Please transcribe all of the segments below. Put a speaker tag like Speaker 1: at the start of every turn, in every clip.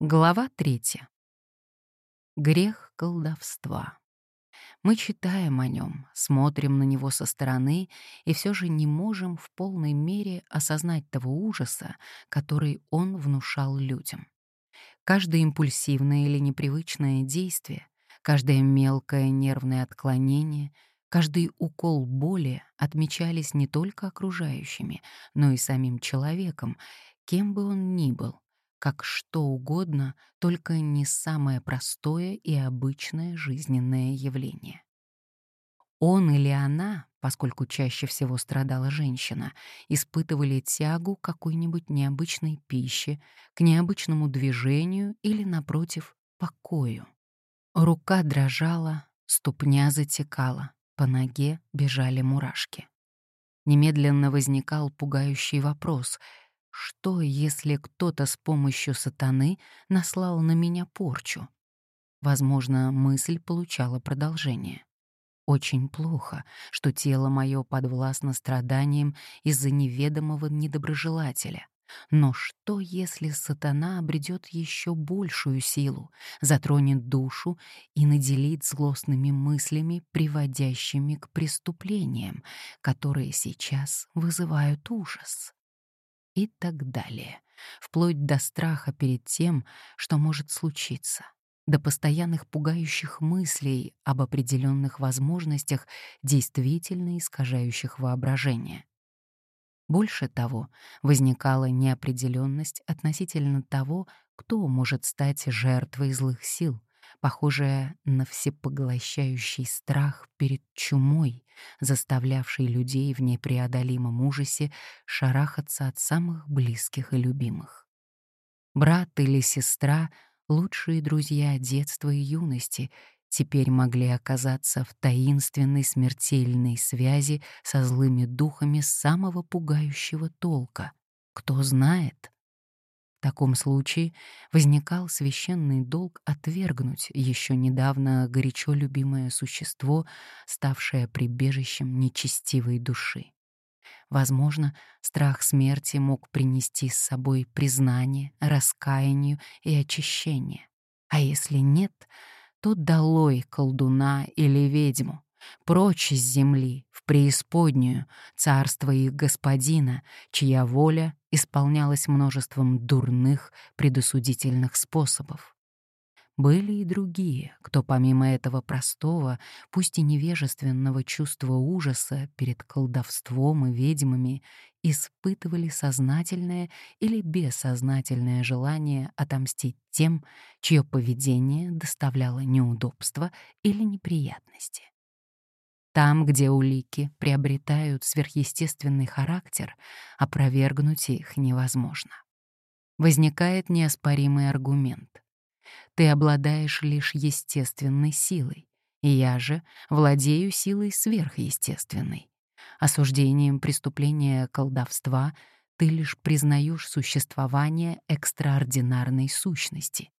Speaker 1: Глава третья. Грех колдовства. Мы читаем о нем, смотрим на него со стороны и все же не можем в полной мере осознать того ужаса, который он внушал людям. Каждое импульсивное или непривычное действие, каждое мелкое нервное отклонение, каждый укол боли отмечались не только окружающими, но и самим человеком, кем бы он ни был — как что угодно, только не самое простое и обычное жизненное явление. Он или она, поскольку чаще всего страдала женщина, испытывали тягу к какой-нибудь необычной пище, к необычному движению или, напротив, покою. Рука дрожала, ступня затекала, по ноге бежали мурашки. Немедленно возникал пугающий вопрос — что, если кто-то с помощью сатаны наслал на меня порчу? Возможно, мысль получала продолжение. Очень плохо, что тело мое подвластно страданиям из-за неведомого недоброжелателя. Но что, если сатана обретет еще большую силу, затронет душу и наделит злостными мыслями, приводящими к преступлениям, которые сейчас вызывают ужас? И так далее, вплоть до страха перед тем, что может случиться, до постоянных пугающих мыслей об определенных возможностях, действительно искажающих воображение. Больше того, возникала неопределенность относительно того, кто может стать жертвой злых сил, похожая на всепоглощающий страх перед чумой, заставлявший людей в непреодолимом ужасе шарахаться от самых близких и любимых. Брат или сестра, лучшие друзья детства и юности, теперь могли оказаться в таинственной смертельной связи со злыми духами самого пугающего толка. Кто знает, в таком случае возникал священный долг отвергнуть еще недавно горячо любимое существо, ставшее прибежищем нечестивой души. Возможно, страх смерти мог принести с собой признание, раскаяние и очищение. А если нет, то долой колдуна или ведьму, прочь из земли, в преисподнюю, царство их господина, чья воля исполнялась множеством дурных, предосудительных способов. Были и другие, кто помимо этого простого, пусть и невежественного чувства ужаса перед колдовством и ведьмами, испытывали сознательное или бессознательное желание отомстить тем, чье поведение доставляло неудобства или неприятности. Там, где улики приобретают сверхъестественный характер, опровергнуть их невозможно. Возникает неоспоримый аргумент. Ты обладаешь лишь естественной силой, и я же владею силой сверхъестественной. Осуждением преступления колдовства ты лишь признаешь существование экстраординарной сущности.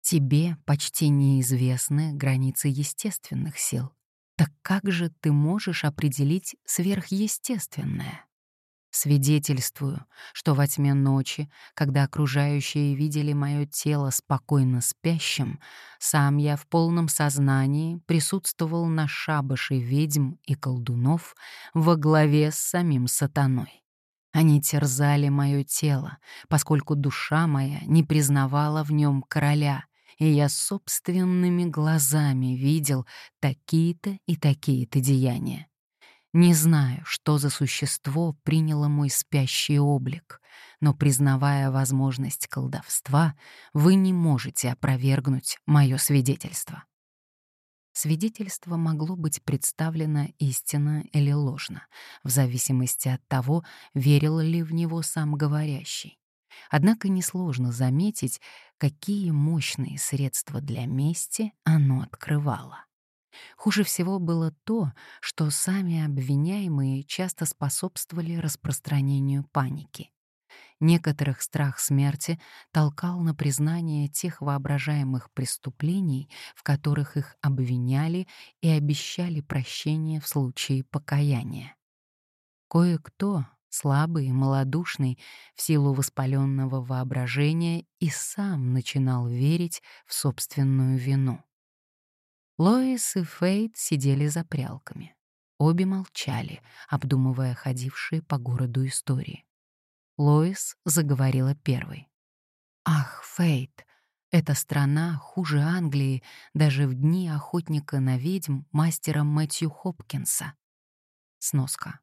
Speaker 1: Тебе почти неизвестны границы естественных сил. Так как же ты можешь определить сверхъестественное? Свидетельствую, что во тьме ночи, когда окружающие видели мое тело спокойно спящим, сам я в полном сознании присутствовал на шабаше ведьм и колдунов во главе с самим сатаной. Они терзали мое тело, поскольку душа моя не признавала в нем короля, и я собственными глазами видел такие-то и такие-то деяния. Не знаю, что за существо приняло мой спящий облик, но, признавая возможность колдовства, вы не можете опровергнуть мое свидетельство. Свидетельство могло быть представлено истинно или ложно, в зависимости от того, верил ли в него сам говорящий. Однако несложно заметить, какие мощные средства для мести оно открывало. Хуже всего было то, что сами обвиняемые часто способствовали распространению паники. Некоторых страх смерти толкал на признание тех воображаемых преступлений, в которых их обвиняли и обещали прощение в случае покаяния. Кое-кто, слабый малодушный в силу воспаленного воображения и сам начинал верить в собственную вину. Лоис и Фейт сидели за прялками. Обе молчали, обдумывая ходившие по городу истории. Лоис заговорила первой. «Ах, Фейт, эта страна хуже Англии даже в дни охотника на ведьм мастера Мэтью Хопкинса». Сноска.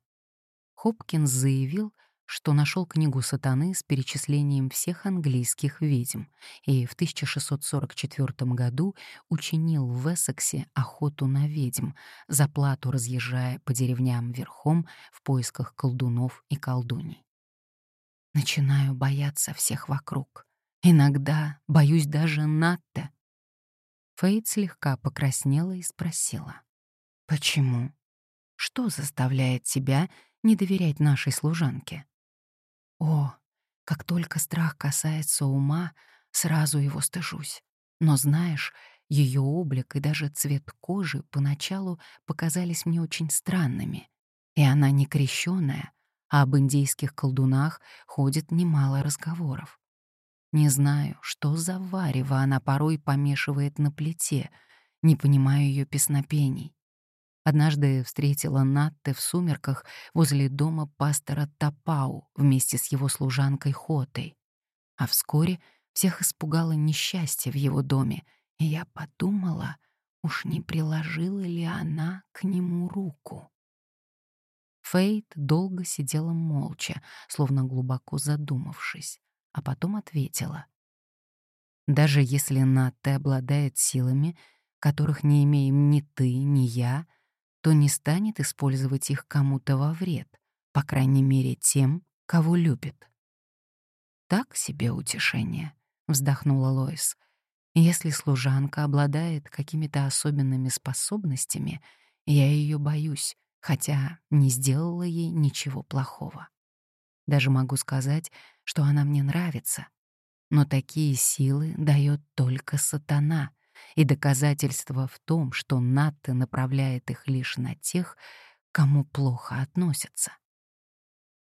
Speaker 1: Хопкинс заявил, что нашел книгу сатаны с перечислением всех английских ведьм и в 1644 году учинил в Эссексе охоту на ведьм, за плату разъезжая по деревням верхом в поисках колдунов и колдуней. Начинаю бояться всех вокруг. Иногда боюсь даже Натта. Фейт слегка покраснела и спросила. «Почему? Что заставляет тебя не доверять нашей служанке?» О, как только страх касается ума, сразу его стыжусь. Но знаешь, ее облик и даже цвет кожи поначалу показались мне очень странными. И она не крещенная, а об индейских колдунах ходит немало разговоров. Не знаю, что за варево она порой помешивает на плите, не понимаю ее песнопений. Однажды встретила Натте в сумерках возле дома пастора Тапау вместе с его служанкой Хотой. А вскоре всех испугало несчастье в его доме, и я подумала, уж не приложила ли она к нему руку. Фейт долго сидела молча, словно глубоко задумавшись, а потом ответила. «Даже если Натте обладает силами, которых не имеем ни ты, ни я, — то не станет использовать их кому-то во вред, по крайней мере тем, кого любит. «Так себе утешение», — вздохнула Лоис. «Если служанка обладает какими-то особенными способностями, я ее боюсь, хотя не сделала ей ничего плохого. Даже могу сказать, что она мне нравится. Но такие силы дает только сатана, и доказательство в том, что Натта направляет их лишь на тех, кому плохо относятся.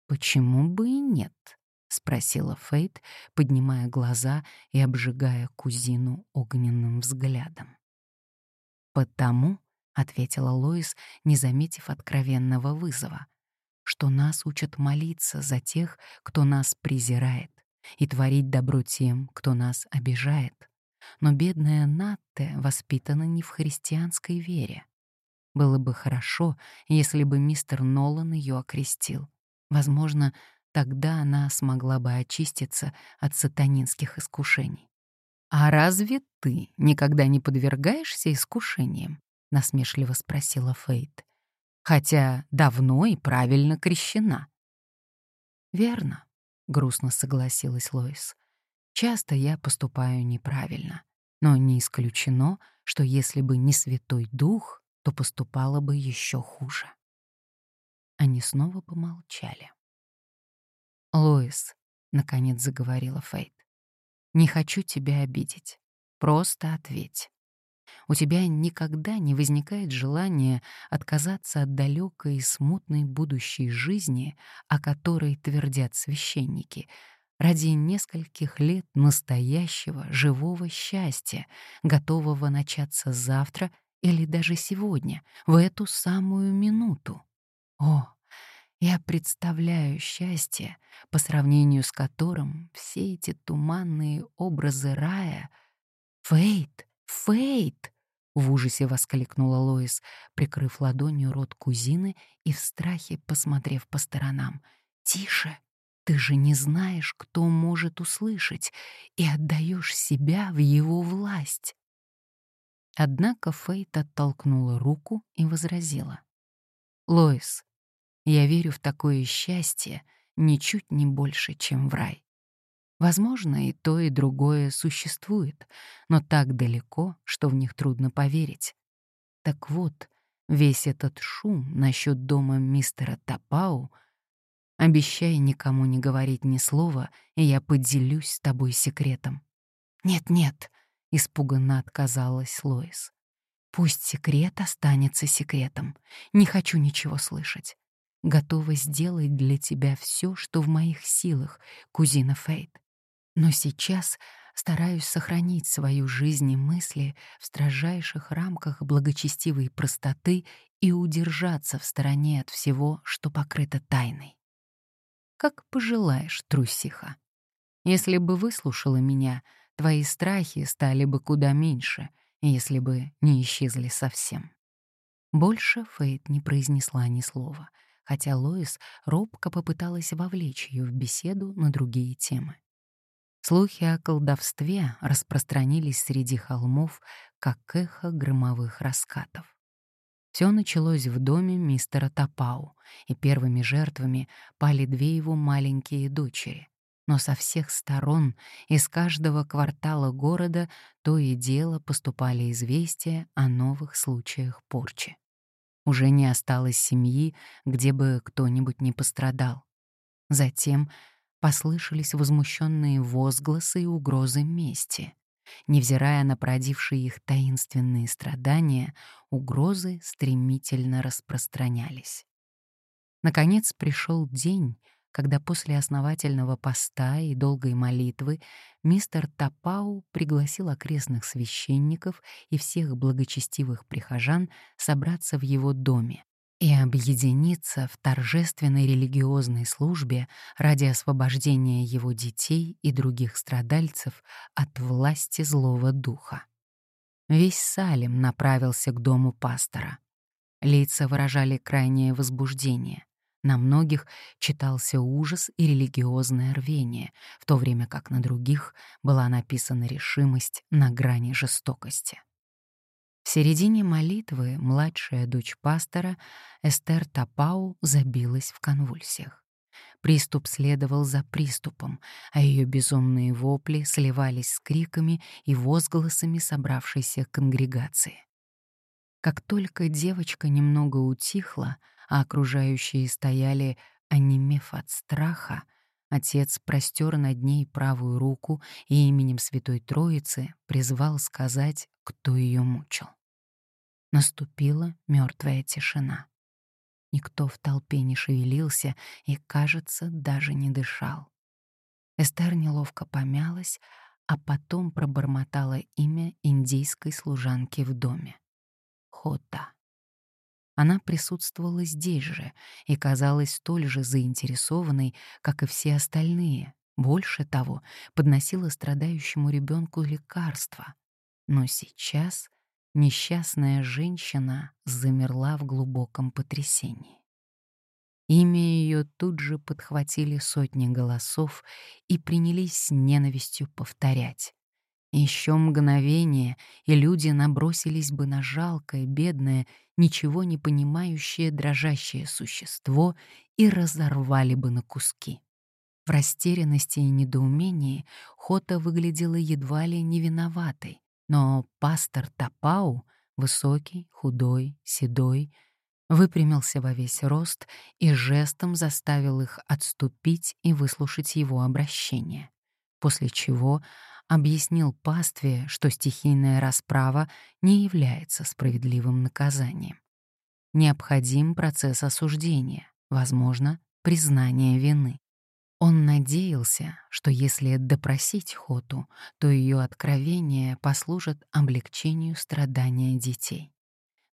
Speaker 1: «Почему бы и нет?» — спросила Фейт, поднимая глаза и обжигая кузину огненным взглядом. «Потому», — ответила Лоис, не заметив откровенного вызова, «что нас учат молиться за тех, кто нас презирает, и творить добро тем, кто нас обижает. Но бедная Натте воспитана не в христианской вере. Было бы хорошо, если бы мистер Нолан ее окрестил. Возможно, тогда она смогла бы очиститься от сатанинских искушений. «А разве ты никогда не подвергаешься искушениям?» — насмешливо спросила Фейт. «Хотя давно и правильно крещена». «Верно», — грустно согласилась Лоис. Часто я поступаю неправильно, но не исключено, что если бы не Святой Дух, то поступало бы еще хуже. Они снова помолчали. «Лоис», — наконец заговорила Фейт, — «не хочу тебя обидеть. Просто ответь. У тебя никогда не возникает желания отказаться от далекой и смутной будущей жизни, о которой твердят священники, ради нескольких лет настоящего, живого счастья, готового начаться завтра или даже сегодня, в эту самую минуту. О, я представляю счастье, по сравнению с которым все эти туманные образы рая... «Фейт! Фейт!» — в ужасе воскликнула Лоис, прикрыв ладонью рот кузины и в страхе посмотрев по сторонам. «Тише! Ты же не знаешь, кто может услышать, и отдаешь себя в его власть. Однако Фейт оттолкнула руку и возразила. «Лоис, я верю в такое счастье ничуть не больше, чем в рай. Возможно, и то, и другое существует, но так далеко, что в них трудно поверить. Так вот, весь этот шум насчет дома мистера Тапау — Обещай никому не говорить ни слова, и я поделюсь с тобой секретом». «Нет-нет», — испуганно отказалась Лоис. «Пусть секрет останется секретом. Не хочу ничего слышать. готова сделать для тебя все, что в моих силах, кузина Фейт. Но сейчас стараюсь сохранить свою жизнь и мысли в строжайших рамках благочестивой простоты и удержаться в стороне от всего, что покрыто тайной. Как пожелаешь, трусиха. Если бы выслушала меня, твои страхи стали бы куда меньше, если бы не исчезли совсем. Больше Фейт не произнесла ни слова, хотя Лоис робко попыталась вовлечь ее в беседу на другие темы. Слухи о колдовстве распространились среди холмов, как эхо громовых раскатов. Все началось в доме мистера Тапау, и первыми жертвами пали две его маленькие дочери. Но со всех сторон, из каждого квартала города, то и дело поступали известия о новых случаях порчи. Уже не осталось семьи, где бы кто-нибудь не пострадал. Затем послышались возмущенные возгласы и угрозы мести. Невзирая на породившие их таинственные страдания, угрозы стремительно распространялись. Наконец пришел день, когда после основательного поста и долгой молитвы мистер Тапау пригласил окрестных священников и всех благочестивых прихожан собраться в его доме и объединиться в торжественной религиозной службе ради освобождения его детей и других страдальцев от власти злого духа. Весь Салем направился к дому пастора. Лица выражали крайнее возбуждение. На многих читался ужас и религиозное рвение, в то время как на других была написана решимость на грани жестокости. В середине молитвы младшая дочь пастора, Эстер Тапау, забилась в конвульсиях. Приступ следовал за приступом, а ее безумные вопли сливались с криками и возгласами собравшейся конгрегации. Как только девочка немного утихла, а окружающие стояли, онемев от страха, отец простер над ней правую руку и именем Святой Троицы призвал сказать, кто ее мучил. Наступила мертвая тишина. Никто в толпе не шевелился и, кажется, даже не дышал. Эстер неловко помялась, а потом пробормотала имя индийской служанки в доме. Хота. Она присутствовала здесь же и казалась столь же заинтересованной, как и все остальные. Больше того, подносила страдающему ребенку лекарства. Но сейчас несчастная женщина замерла в глубоком потрясении. Имя ее тут же подхватили сотни голосов и принялись с ненавистью повторять. Еще мгновение, и люди набросились бы на жалкое, бедное, ничего не понимающее дрожащее существо и разорвали бы на куски. В растерянности и недоумении Хота выглядела едва ли не виноватой, но пастор Тапау, высокий, худой, седой, выпрямился во весь рост и жестом заставил их отступить и выслушать его обращение, после чего объяснил пастве, что стихийная расправа не является справедливым наказанием. Необходим процесс осуждения, возможно, признание вины. Он надеялся, что если допросить Хоту, то ее откровения послужат облегчению страдания детей.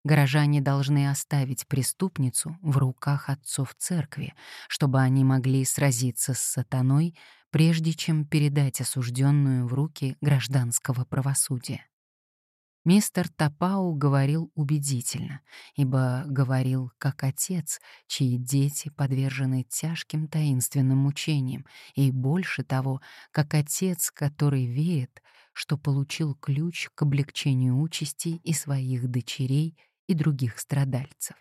Speaker 1: Горожане должны оставить преступницу в руках отцов церкви, чтобы они могли сразиться с сатаной прежде чем передать осужденную в руки гражданского правосудия. Мистер Тапау говорил убедительно, ибо говорил как отец, чьи дети подвержены тяжким таинственным мучениям, и больше того, как отец, который верит, что получил ключ к облегчению участи и своих дочерей и других страдальцев.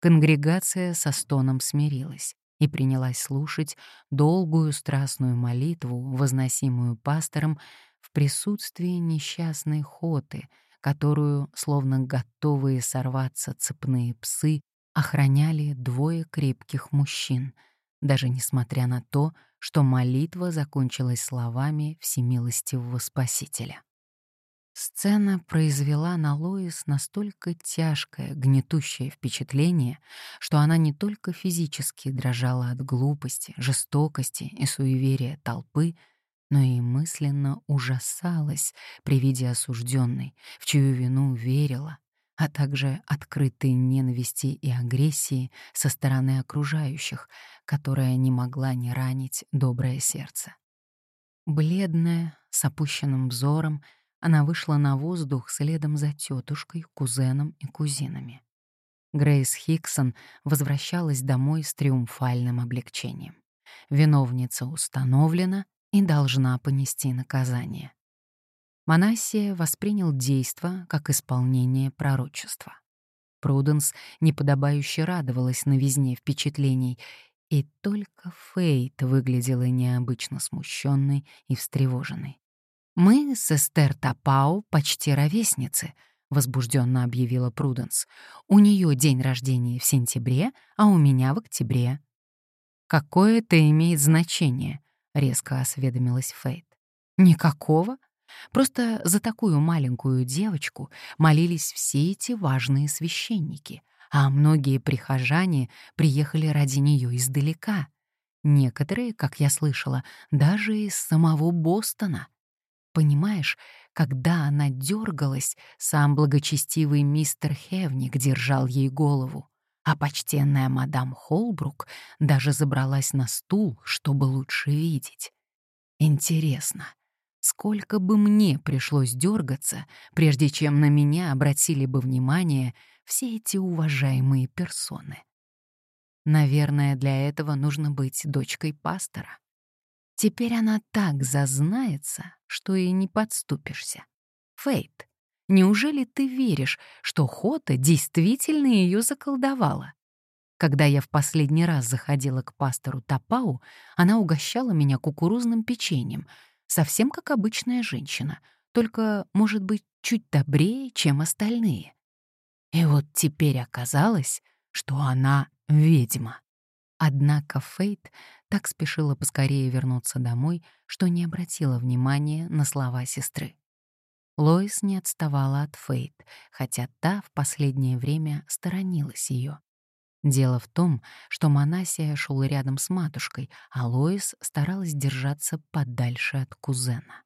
Speaker 1: Конгрегация со стоном смирилась и принялась слушать долгую страстную молитву, возносимую пастором в присутствии несчастной хоты, которую, словно готовые сорваться цепные псы, охраняли двое крепких мужчин, даже несмотря на то, что молитва закончилась словами всемилостивого Спасителя. Сцена произвела на Лоис настолько тяжкое, гнетущее впечатление, что она не только физически дрожала от глупости, жестокости и суеверия толпы, но и мысленно ужасалась при виде осужденной, в чью вину верила, а также открытой ненависти и агрессии со стороны окружающих, которая не могла не ранить доброе сердце. Бледная, с опущенным взором, она вышла на воздух следом за тетушкой, кузеном и кузинами. Грейс Хиксон возвращалась домой с триумфальным облегчением. Виновница установлена и должна понести наказание. Манассия воспринял действо как исполнение пророчества. Пруденс неподобающе радовалась новизне впечатлений, и только Фейт выглядела необычно смущенной и встревоженной. «Мы с Эстер Тапау почти ровесницы», — возбужденно объявила Пруденс. «У нее день рождения в сентябре, а у меня в октябре». «Какое это имеет значение?» — резко осведомилась Фейт. «Никакого. Просто за такую маленькую девочку молились все эти важные священники, а многие прихожане приехали ради нее издалека. Некоторые, как я слышала, даже из самого Бостона. Понимаешь, когда она дергалась, сам благочестивый мистер Хевник держал ей голову, а почтенная мадам Холбрук даже забралась на стул, чтобы лучше видеть. Интересно, сколько бы мне пришлось дергаться, прежде чем на меня обратили бы внимание все эти уважаемые персоны? Наверное, для этого нужно быть дочкой пастора. Теперь она так зазнается, что и не подступишься. Фейт, неужели ты веришь, что Хота действительно ее заколдовала? Когда я в последний раз заходила к пастору Тапау, она угощала меня кукурузным печеньем, совсем как обычная женщина, только, может быть, чуть добрее, чем остальные. И вот теперь оказалось, что она ведьма. Однако Фейт так спешила поскорее вернуться домой, что не обратила внимания на слова сестры. Лоис не отставала от Фейт, хотя та в последнее время сторонилась ее. Дело в том, что Манасия шел рядом с матушкой, а Лоис старалась держаться подальше от кузена.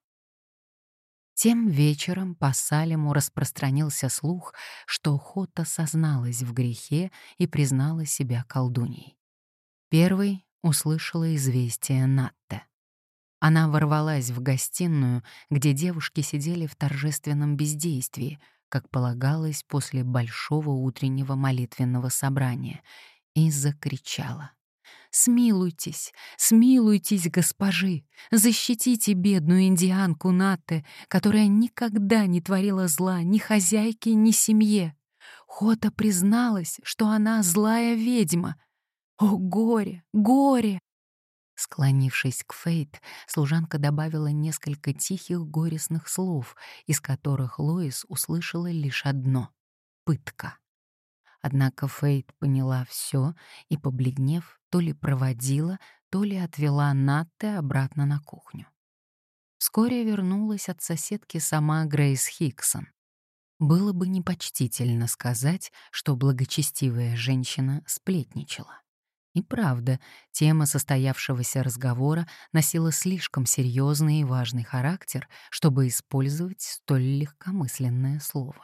Speaker 1: Тем вечером по Салему распространился слух, что Хота созналась в грехе и признала себя колдуньей. Первой услышала известие Натте. Она ворвалась в гостиную, где девушки сидели в торжественном бездействии, как полагалось после большого утреннего молитвенного собрания, и закричала. «Смилуйтесь, смилуйтесь, госпожи! Защитите бедную индианку Натте, которая никогда не творила зла ни хозяйке, ни семье. Хота призналась, что она злая ведьма, о, горе, горе! Склонившись к Фейт, служанка добавила несколько тихих горестных слов, из которых Лоис услышала лишь одно — пытка. Однако Фейт поняла все и, побледнев, то ли проводила, то ли отвела Натте обратно на кухню. Вскоре вернулась от соседки сама Грейс Хиксон. Было бы непочтительно сказать, что благочестивая женщина сплетничала. И правда, тема состоявшегося разговора носила слишком серьезный и важный характер, чтобы использовать столь легкомысленное слово.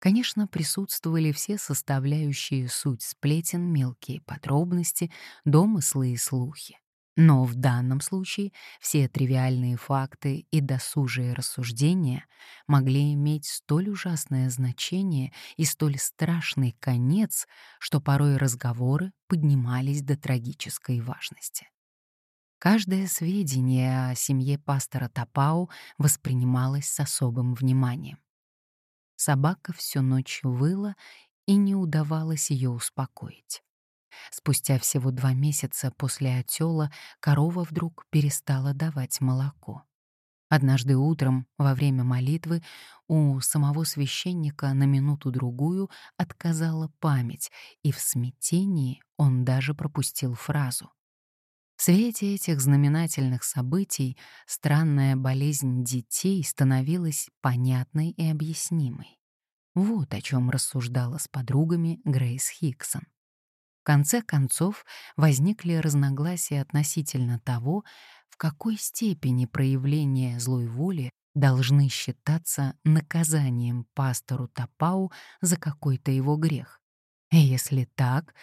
Speaker 1: Конечно, присутствовали все составляющие суть сплетен, мелкие подробности, домыслы и слухи. Но в данном случае все тривиальные факты и досужие рассуждения могли иметь столь ужасное значение и столь страшный конец, что порой разговоры поднимались до трагической важности. Каждое сведение о семье пастора Тапау воспринималось с особым вниманием. Собака всю ночь выла, и не удавалось ее успокоить. Спустя всего два месяца после отела корова вдруг перестала давать молоко. Однажды утром, во время молитвы, у самого священника на минуту-другую отказала память, и в смятении он даже пропустил фразу. В свете этих знаменательных событий странная болезнь детей становилась понятной и объяснимой. Вот о чем рассуждала с подругами Грейс Хиксон. В конце концов возникли разногласия относительно того, в какой степени проявления злой воли должны считаться наказанием пастору Тапау за какой-то его грех. Если так,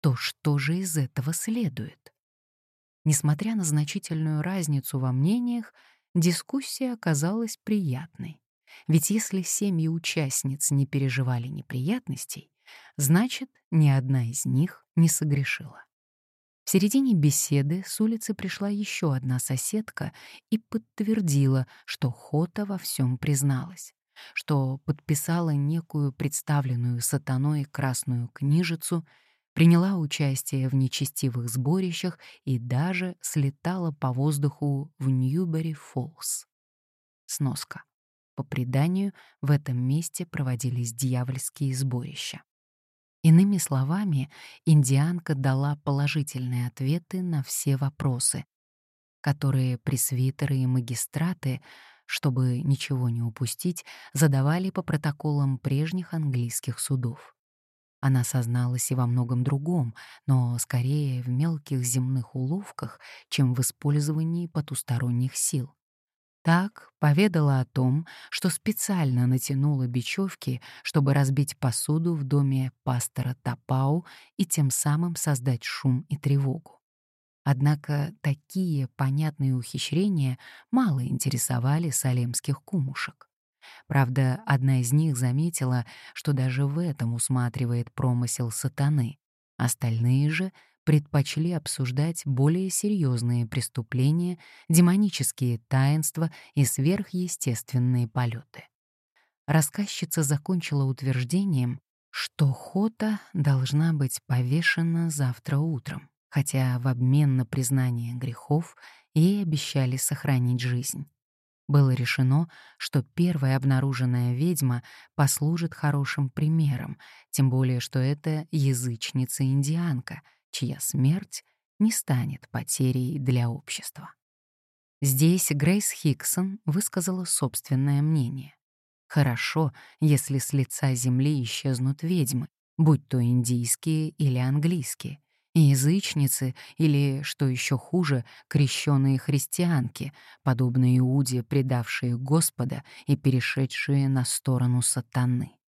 Speaker 1: то что же из этого следует? Несмотря на значительную разницу во мнениях, дискуссия оказалась приятной. Ведь если семьи участниц не переживали неприятностей, значит, ни одна из них не согрешила. В середине беседы с улицы пришла еще одна соседка и подтвердила, что Хота во всем призналась, что подписала некую представленную сатаной красную книжицу, приняла участие в нечестивых сборищах и даже слетала по воздуху в Ньюбери-Фоллс. Сноска. По преданию, в этом месте проводились дьявольские сборища. Иными словами, индианка дала положительные ответы на все вопросы, которые пресвитеры и магистраты, чтобы ничего не упустить, задавали по протоколам прежних английских судов. Она созналась и во многом другом, но скорее в мелких земных уловках, чем в использовании потусторонних сил. Так поведала о том, что специально натянула бечевки, чтобы разбить посуду в доме пастора Тапау и тем самым создать шум и тревогу. Однако такие понятные ухищрения мало интересовали салемских кумушек. Правда, одна из них заметила, что даже в этом усматривает промысел сатаны. Остальные же предпочли обсуждать более серьезные преступления, демонические таинства и сверхъестественные полеты. Рассказчица закончила утверждением, что Хота должна быть повешена завтра утром, хотя в обмен на признание грехов ей обещали сохранить жизнь. Было решено, что первая обнаруженная ведьма послужит хорошим примером, тем более что это язычница-индианка — чья смерть не станет потерей для общества. Здесь Грейс Хиксон высказала собственное мнение. Хорошо, если с лица земли исчезнут ведьмы, будь то индийские или английские, язычницы или, что еще хуже, крещенные христианки, подобные Иуде, предавшие Господа и перешедшие на сторону сатаны.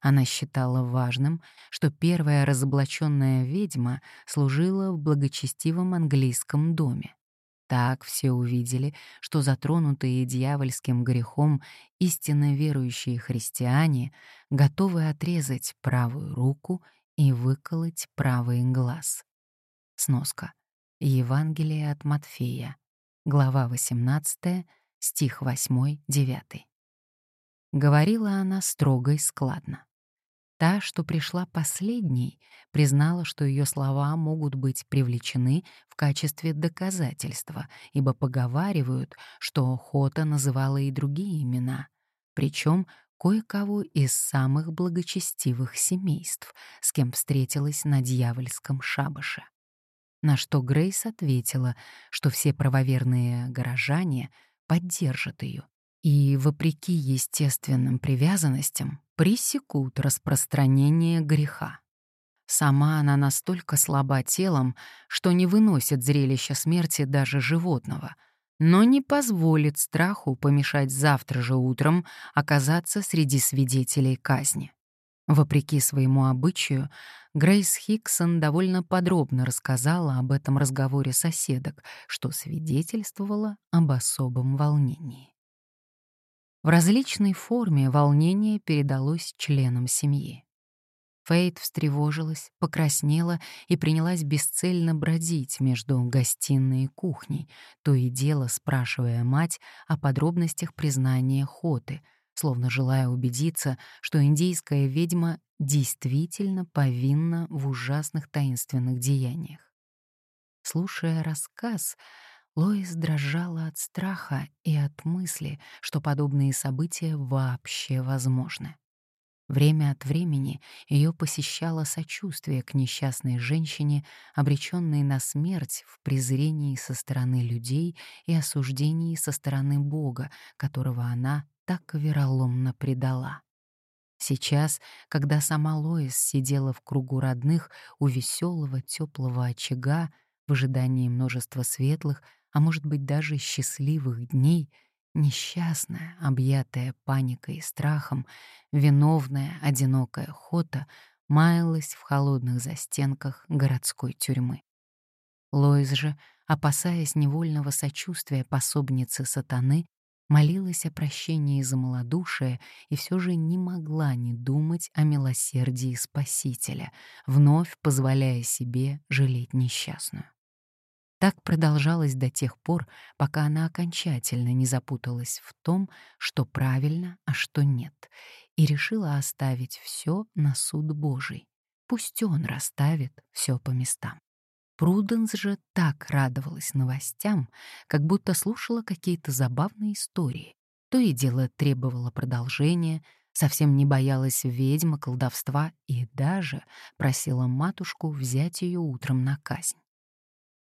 Speaker 1: Она считала важным, что первая разоблаченная ведьма служила в благочестивом английском доме. Так все увидели, что затронутые дьявольским грехом истинно верующие христиане готовы отрезать правую руку и выколоть правый глаз. Сноска. Евангелие от Матфея. Глава 18, стих 8-9. Говорила она строго и складно. Та, что пришла последней, признала, что ее слова могут быть привлечены в качестве доказательства, ибо поговаривают, что Хота называла и другие имена, причем кое-кого из самых благочестивых семейств, с кем встретилась на дьявольском шабаше. На что Грейс ответила, что все правоверные горожане поддержат ее и, вопреки естественным привязанностям, пресекут распространение греха. Сама она настолько слаба телом, что не выносит зрелища смерти даже животного, но не позволит страху помешать завтра же утром оказаться среди свидетелей казни. Вопреки своему обычаю, Грейс Хиксон довольно подробно рассказала об этом разговоре соседок, что свидетельствовало об особом волнении. В различной форме волнение передалось членам семьи. Фейт встревожилась, покраснела и принялась бесцельно бродить между гостиной и кухней, то и дело спрашивая мать о подробностях признания Хоты, словно желая убедиться, что индийская ведьма действительно повинна в ужасных таинственных деяниях. Слушая рассказ, Лоис дрожала от страха и от мысли, что подобные события вообще возможны. Время от времени ее посещало сочувствие к несчастной женщине, обреченной на смерть в презрении со стороны людей и осуждении со стороны Бога, которого она так вероломно предала. Сейчас, когда сама Лоис сидела в кругу родных у веселого теплого очага в ожидании множества светлых, а может быть даже счастливых дней — Несчастная, объятая паникой и страхом, виновная, одинокая Хота маялась в холодных застенках городской тюрьмы. Лоис же, опасаясь невольного сочувствия пособницы сатаны, молилась о прощении за малодушие и все же не могла не думать о милосердии Спасителя, вновь позволяя себе жалеть несчастную. Так продолжалось до тех пор, пока она окончательно не запуталась в том, что правильно, а что нет, и решила оставить все на суд Божий. Пусть он расставит все по местам. Пруденс же так радовалась новостям, как будто слушала какие-то забавные истории. То и дело требовала продолжения, совсем не боялась ведьмы, колдовства и даже просила матушку взять ее утром на казнь.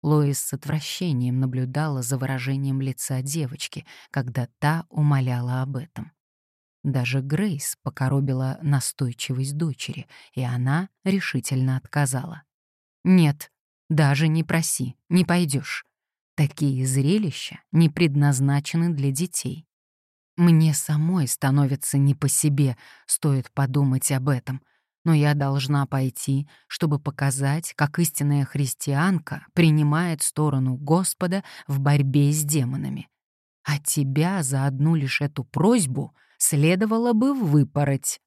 Speaker 1: Лоис с отвращением наблюдала за выражением лица девочки, когда та умоляла об этом. Даже Грейс покоробила настойчивость дочери, и она решительно отказала. «Нет, даже не проси, не пойдешь. Такие зрелища не предназначены для детей. Мне самой становится не по себе, стоит подумать об этом», но я должна пойти, чтобы показать, как истинная христианка принимает сторону Господа в борьбе с демонами. А тебя за одну лишь эту просьбу следовало бы выпороть.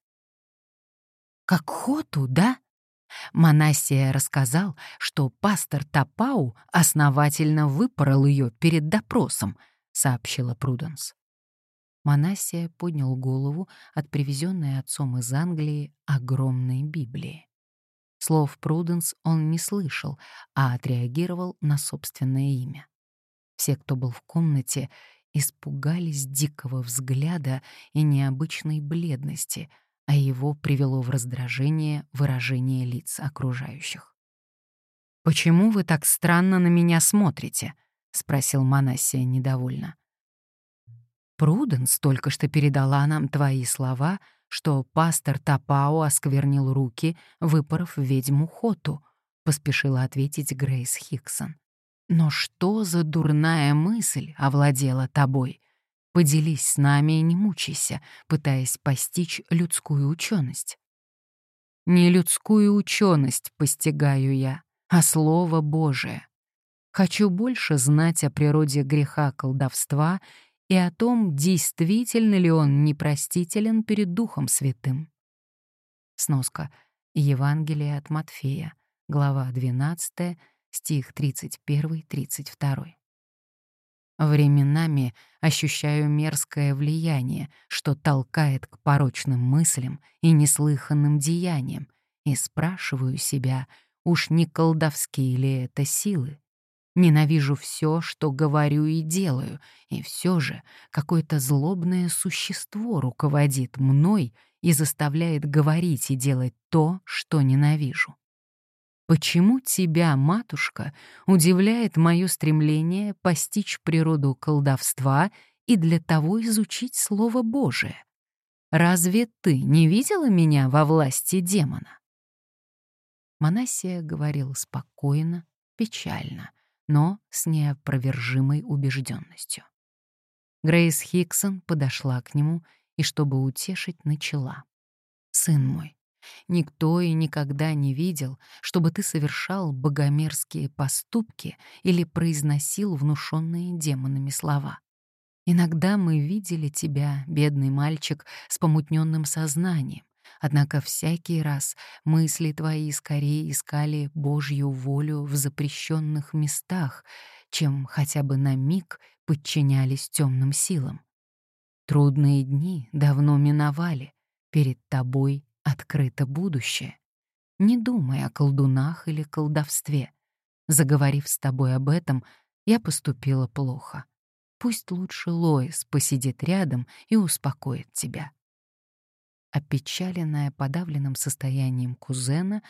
Speaker 1: Как Хоту, да? Манасия рассказал, что пастор Тапау основательно выпорол ее перед допросом, сообщила Пруденс. Манасия поднял голову от привезенной отцом из Англии огромной Библии. Слов Пруденс он не слышал, а отреагировал на собственное имя. Все, кто был в комнате, испугались дикого взгляда и необычной бледности, а его привело в раздражение выражение лиц окружающих. «Почему вы так странно на меня смотрите?» — спросил Манасия недовольно. Пруденс только что передала нам твои слова, что пастор Тапао осквернил руки, выпоров ведьму Хоту, поспешила ответить Грейс Хиксон. Но что за дурная мысль овладела тобой? Поделись с нами и не мучайся, пытаясь постичь людскую ученость. Не людскую ученость постигаю я, а Слово Божие. Хочу больше знать о природе греха колдовства и о том, действительно ли он непростителен перед Духом Святым. Сноска. Евангелие от Матфея, глава 12, стих 31-32. Временами ощущаю мерзкое влияние, что толкает к порочным мыслям и неслыханным деяниям, и спрашиваю себя, уж не колдовские ли это силы, Ненавижу все, что говорю и делаю, и все же какое-то злобное существо руководит мной и заставляет говорить и делать то, что ненавижу. Почему тебя, матушка, удивляет мое стремление постичь природу колдовства и для того изучить Слово Божие? Разве ты не видела меня во власти демона? Манасия говорил спокойно, печально, но с неопровержимой убежденностью. Грейс Хиксон подошла к нему и, чтобы утешить, начала. «Сын мой, никто и никогда не видел, чтобы ты совершал богомерзкие поступки или произносил внушенные демонами слова. Иногда мы видели тебя, бедный мальчик, с помутненным сознанием, Однако всякий раз мысли твои скорее искали Божью волю в запрещенных местах, чем хотя бы на миг подчинялись темным силам. Трудные дни давно миновали, перед тобой открыто будущее. Не думай о колдунах или колдовстве. Заговорив с тобой об этом, я поступила плохо. Пусть лучше Лоис посидит рядом и успокоит тебя. Опечаленная подавленным состоянием кузена,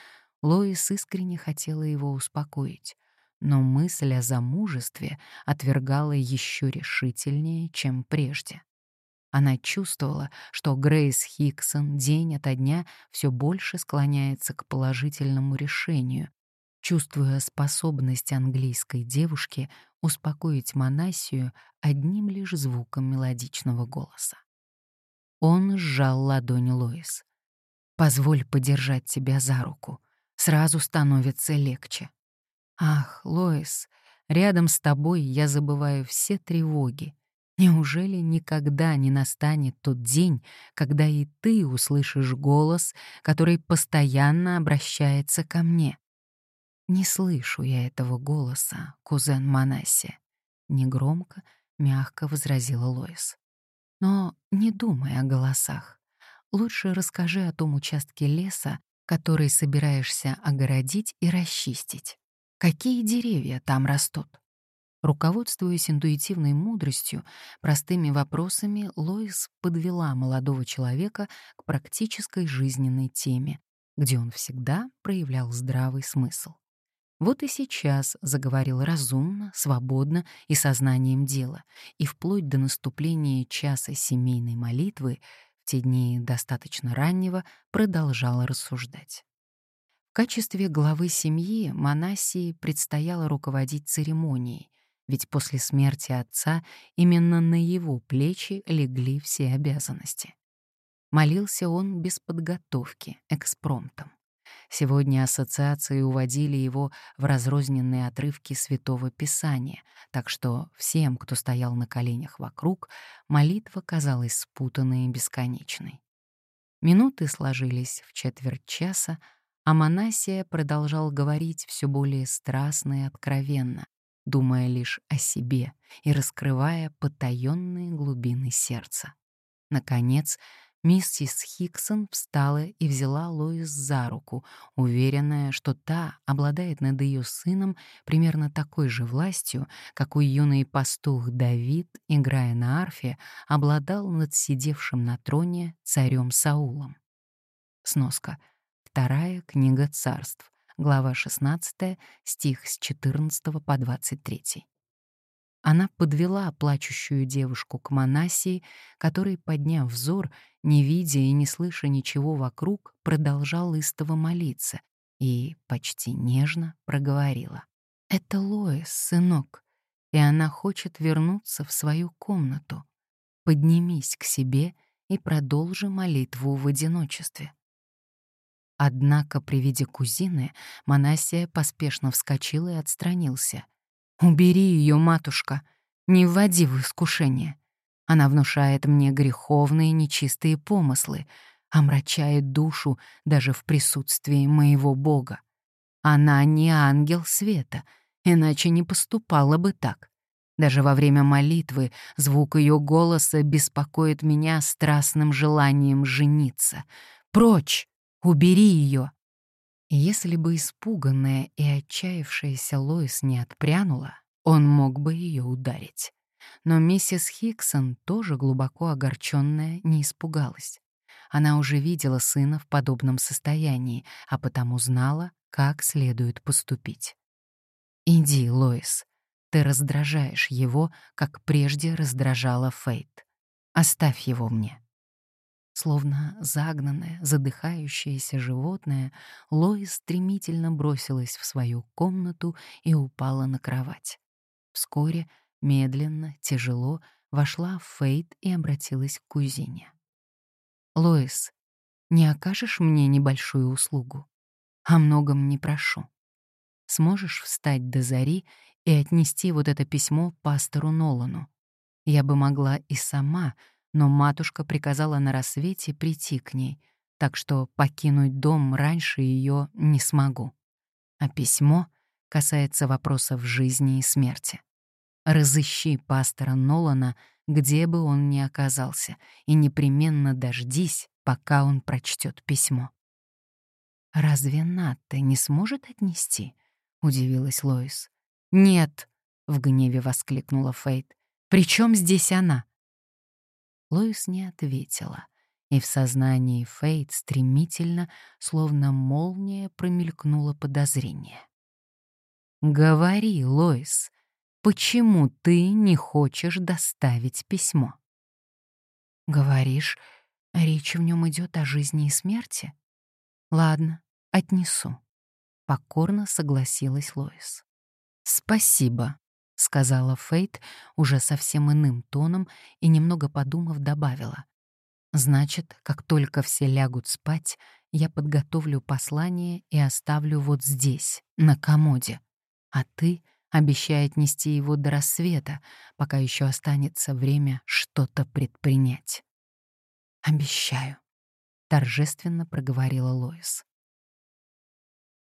Speaker 1: Лоис искренне хотела его успокоить, но мысль о замужестве отвергала еще решительнее, чем прежде. Она чувствовала, что Грейс Хиксон день ото дня все больше склоняется к положительному решению, чувствуя способность английской девушки успокоить Манасию одним лишь звуком мелодичного голоса. Он сжал ладонь Лоис. «Позволь подержать тебя за руку. Сразу становится легче. Ах, Лоис, рядом с тобой я забываю все тревоги. Неужели никогда не настанет тот день, когда и ты услышишь голос, который постоянно обращается ко мне? Не слышу я этого голоса, кузен Манаси. Негромко, мягко возразила Лоис. Но не думай о голосах. Лучше расскажи о том участке леса, который собираешься огородить и расчистить. Какие деревья там растут? Руководствуясь интуитивной мудростью, простыми вопросами Лоис подвела молодого человека к практической жизненной теме, где он всегда проявлял здравый смысл. Вот и сейчас заговорил разумно, свободно и сознанием дела, и вплоть до наступления часа семейной молитвы в те дни достаточно раннего продолжал рассуждать. В качестве главы семьи Манасии предстояло руководить церемонией, ведь после смерти отца именно на его плечи легли все обязанности. Молился он без подготовки, экспромтом. Сегодня ассоциации уводили его в разрозненные отрывки Святого Писания, так что всем, кто стоял на коленях вокруг, молитва казалась спутанной и бесконечной. Минуты сложились в четверть часа, а Манасия продолжал говорить все более страстно и откровенно, думая лишь о себе и раскрывая потаенные глубины сердца. Наконец, миссис Хиксон встала и взяла Лоис за руку, уверенная, что та обладает над ее сыном примерно такой же властью, какой юный пастух Давид, играя на арфе, обладал над сидевшим на троне царем Саулом. Сноска. Вторая книга царств глава 16, стих с 14 по 23. Она подвела плачущую девушку к Манасии, который, подняв взор, не видя и не слыша ничего вокруг, продолжал истово молиться и почти нежно проговорила. «Это Лоис, сынок, и она хочет вернуться в свою комнату. Поднимись к себе и продолжи молитву в одиночестве». Однако при виде кузины Манасия поспешно вскочил и отстранился. «Убери ее, матушка, не вводи в искушение. Она внушает мне греховные нечистые помыслы, омрачает душу даже в присутствии моего Бога. Она не ангел света, иначе не поступала бы так. Даже во время молитвы звук ее голоса беспокоит меня страстным желанием жениться. Прочь! Убери ее!» Если бы испуганная и отчаявшаяся Лоис не отпрянула, он мог бы ее ударить. Но миссис Хиксон, тоже глубоко огорченная, не испугалась. Она уже видела сына в подобном состоянии, а потому знала, как следует поступить. «Иди, Лоис, ты раздражаешь его, как прежде раздражала Фейт. Оставь его мне». Словно загнанное, задыхающееся животное, Лоис стремительно бросилась в свою комнату и упала на кровать. Вскоре, медленно, тяжело, вошла в Фейт и обратилась к кузине. «Лоис, не окажешь мне небольшую услугу? О многом не прошу. Сможешь встать до зари и отнести вот это письмо пастору Нолану? Я бы могла и сама, но матушка приказала на рассвете прийти к ней, так что покинуть дом раньше ее не смогу. А письмо касается вопросов жизни и смерти. Разыщи пастора Нолана, где бы он ни оказался, и непременно дождись, пока он прочтет письмо. «Разве Натта не сможет отнести?» — удивилась Лоис. «Нет!» — в гневе воскликнула Фейт. «При чем здесь она?» Лоис не ответила, И в сознании Фейт стремительно, словно молния, промелькнуло подозрение. «Говори, Лоис, почему ты не хочешь доставить письмо?» «Говоришь, речь в нем идет о жизни и смерти?» «Ладно, отнесу», — покорно согласилась Лоис. «Спасибо», — сказала Фейт уже совсем иным тоном и, немного подумав, добавила. «Значит, как только все лягут спать, я подготовлю послание и оставлю вот здесь, на комоде. А ты обещай отнести его до рассвета, пока еще останется время что-то предпринять». «Обещаю», — торжественно проговорила Лоис.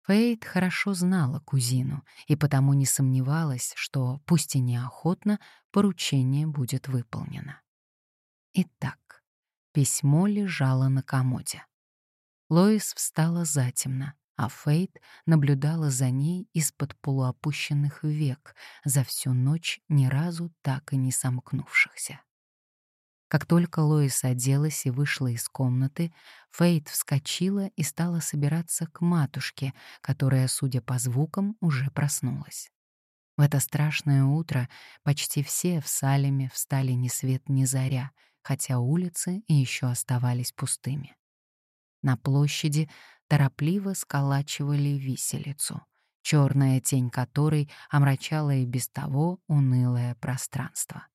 Speaker 1: Фейт хорошо знала кузину и потому не сомневалась, что, пусть и неохотно, поручение будет выполнено. Итак, письмо лежало на комоде. Лоис встала затемно, а Фейт наблюдала за ней из-под полуопущенных век, за всю ночь ни разу так и не сомкнувшихся. Как только Лоис оделась и вышла из комнаты, Фейт вскочила и стала собираться к матушке, которая, судя по звукам, уже проснулась. В это страшное утро почти все в Салеме встали ни свет ни заря, хотя улицы еще оставались пустыми. На площади торопливо сколачивали виселицу, черная тень которой омрачала и без того унылое пространство.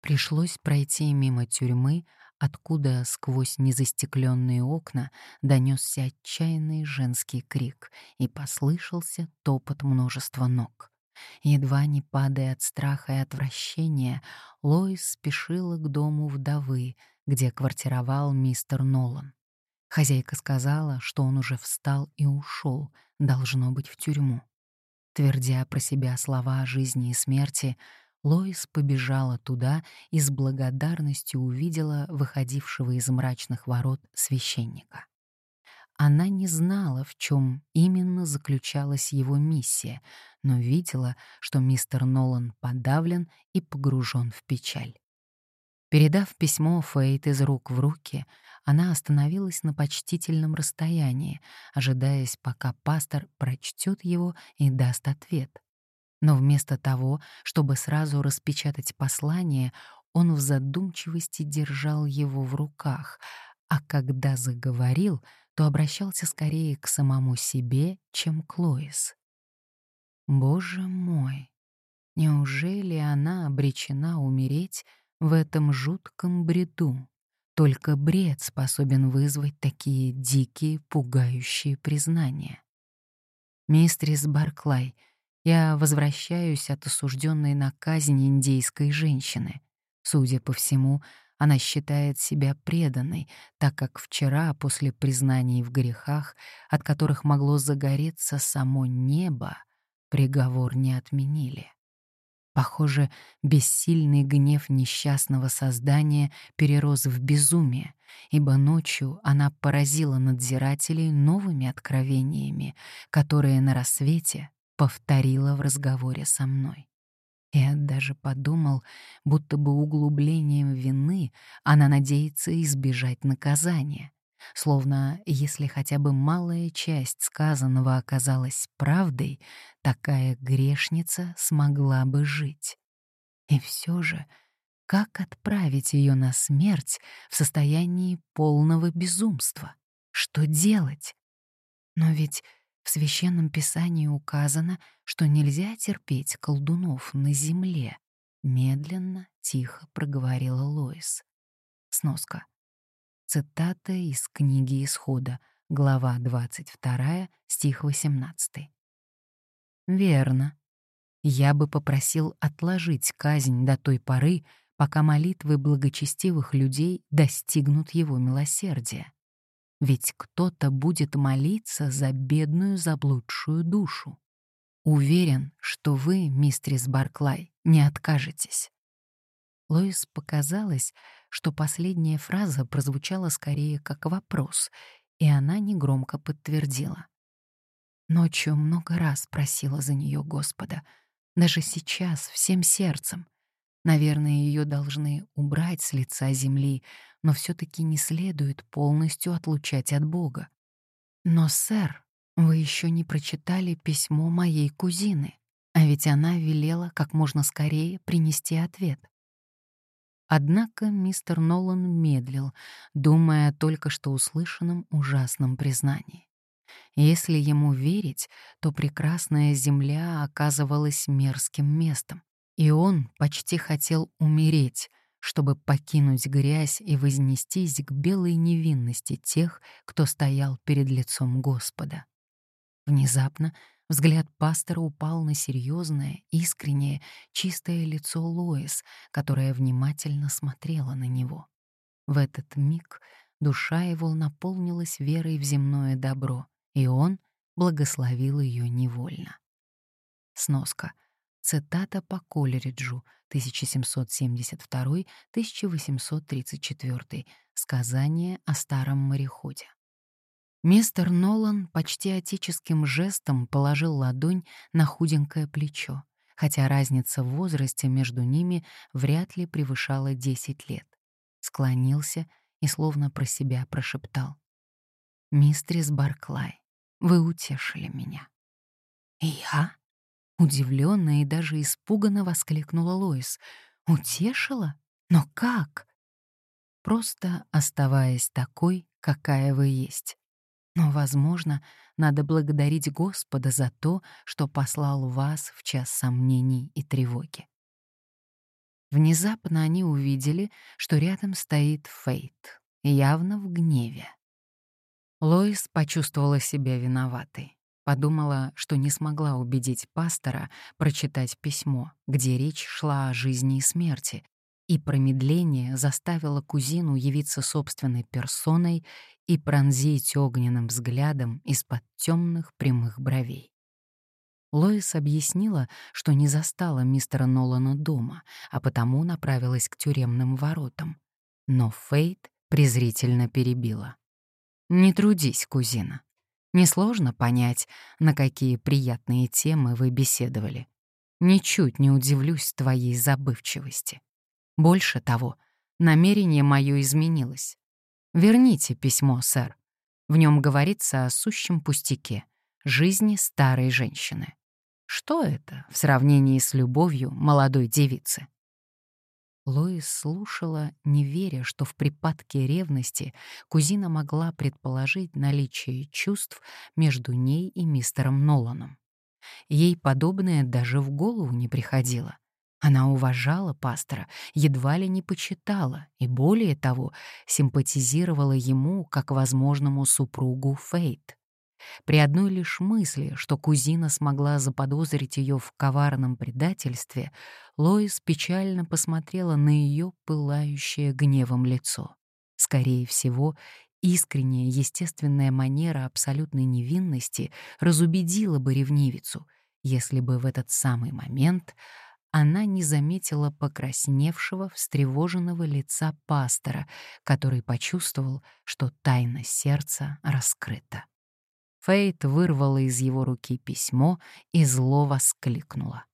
Speaker 1: Пришлось пройти мимо тюрьмы, откуда сквозь незастекленные окна донесся отчаянный женский крик и послышался топот множества ног. Едва не падая от страха и отвращения, Лоис спешила к дому вдовы, где квартировал мистер Нолан. Хозяйка сказала, что он уже встал и ушел, должно быть, в тюрьму. Твердя про себя слова о жизни и смерти, Лоис побежала туда и с благодарностью увидела выходившего из мрачных ворот священника. Она не знала, в чем именно заключалась его миссия, но видела, что мистер Нолан подавлен и погружен в печаль. Передав письмо Фейт из рук в руки, она остановилась на почтительном расстоянии, ожидаясь, пока пастор прочтет его и даст ответ. Но вместо того, чтобы сразу распечатать послание, он в задумчивости держал его в руках, а когда заговорил, то обращался скорее к самому себе, чем к Лоис. Боже мой, неужели она обречена умереть в этом жутком бреду? Только бред способен вызвать такие дикие, пугающие признания. Мистрис Барклай — я возвращаюсь от осужденной на казнь индейской женщины. Судя по всему, она считает себя преданной, так как вчера, после признаний в грехах, от которых могло загореться само небо, приговор не отменили. Похоже, бессильный гнев несчастного создания перерос в безумие, ибо ночью она поразила надзирателей новыми откровениями, которые на рассвете повторила в разговоре со мной. Я даже подумал, будто бы углублением вины она надеется избежать наказания, словно если хотя бы малая часть сказанного оказалась правдой, такая грешница смогла бы жить. И все же, как отправить ее на смерть в состоянии полного безумства? Что делать? Но ведь в священном писании указано, что нельзя терпеть колдунов на земле. Медленно, тихо проговорила Лоис. Сноска. Цитата из книги Исхода, глава 22, стих 18. Верно. Я бы попросил отложить казнь до той поры, пока молитвы благочестивых людей достигнут его милосердия ведь кто-то будет молиться за бедную заблудшую душу. Уверен, что вы, мистрис Барклай, не откажетесь. Лоис показалось, что последняя фраза прозвучала скорее как вопрос, и она негромко подтвердила. Ночью много раз просила за нее Господа, даже сейчас, всем сердцем. Наверное, ее должны убрать с лица земли, но все таки не следует полностью отлучать от Бога. Но, сэр, вы еще не прочитали письмо моей кузины, а ведь она велела как можно скорее принести ответ. Однако мистер Нолан медлил, думая о только что услышанном ужасном признании. Если ему верить, то прекрасная земля оказывалась мерзким местом, и он почти хотел умереть, чтобы покинуть грязь и вознестись к белой невинности тех, кто стоял перед лицом Господа. Внезапно Взгляд пастора упал на серьезное, искреннее, чистое лицо Лоис, которая внимательно смотрела на него. В этот миг душа его наполнилась верой в земное добро, и он благословил ее невольно. Сноска. Цитата по Колериджу, 1772-1834, сказание о старом мореходе. Мистер Нолан почти отеческим жестом положил ладонь на худенькое плечо, хотя разница в возрасте между ними вряд ли превышала 10 лет. Склонился и словно про себя прошептал. «Мистрис Барклай, вы утешили меня». «Я?» — удивленно и даже испуганно воскликнула Лоис. «Утешила? Но как?» «Просто оставаясь такой, какая вы есть. Но, возможно, надо благодарить Господа за то, что послал вас в час сомнений и тревоги. Внезапно они увидели, что рядом стоит Фейт, явно в гневе. Лоис почувствовала себя виноватой. Подумала, что не смогла убедить пастора прочитать письмо, где речь шла о жизни и смерти, и промедление заставило кузину явиться собственной персоной и пронзить огненным взглядом из-под темных прямых бровей. Лоис объяснила, что не застала мистера Нолана дома, а потому направилась к тюремным воротам. Но Фейт презрительно перебила. «Не трудись, кузина. Несложно понять, на какие приятные темы вы беседовали. Ничуть не удивлюсь твоей забывчивости. Больше того, намерение мое изменилось. Верните письмо, сэр. В нем говорится о сущем пустяке — жизни старой женщины. Что это в сравнении с любовью молодой девицы? Лоис слушала, не веря, что в припадке ревности кузина могла предположить наличие чувств между ней и мистером Ноланом. Ей подобное даже в голову не приходило. Она уважала пастора, едва ли не почитала и, более того, симпатизировала ему как возможному супругу Фейт. При одной лишь мысли, что кузина смогла заподозрить ее в коварном предательстве, Лоис печально посмотрела на ее пылающее гневом лицо. Скорее всего, искренняя естественная манера абсолютной невинности разубедила бы ревнивицу, если бы в этот самый момент она не заметила покрасневшего, встревоженного лица пастора, который почувствовал, что тайна сердца раскрыта. Фейт вырвала из его руки письмо и зло воскликнула.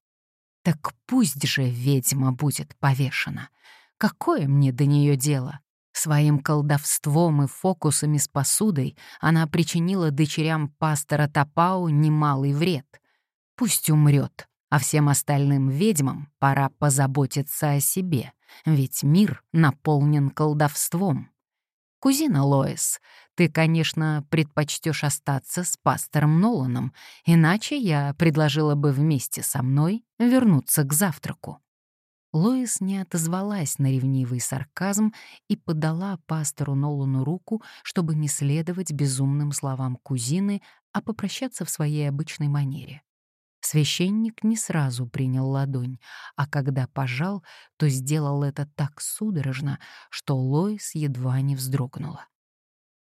Speaker 1: «Так пусть же ведьма будет повешена! Какое мне до нее дело? Своим колдовством и фокусами с посудой она причинила дочерям пастора Тапау немалый вред. Пусть умрет, а всем остальным ведьмам пора позаботиться о себе, ведь мир наполнен колдовством. Кузина Лоис, ты, конечно, предпочтешь остаться с пастором Ноланом, иначе я предложила бы вместе со мной вернуться к завтраку. Лоис не отозвалась на ревнивый сарказм и подала пастору Нолану руку, чтобы не следовать безумным словам кузины, а попрощаться в своей обычной манере. Священник не сразу принял ладонь, а когда пожал, то сделал это так судорожно, что Лоис едва не вздрогнула.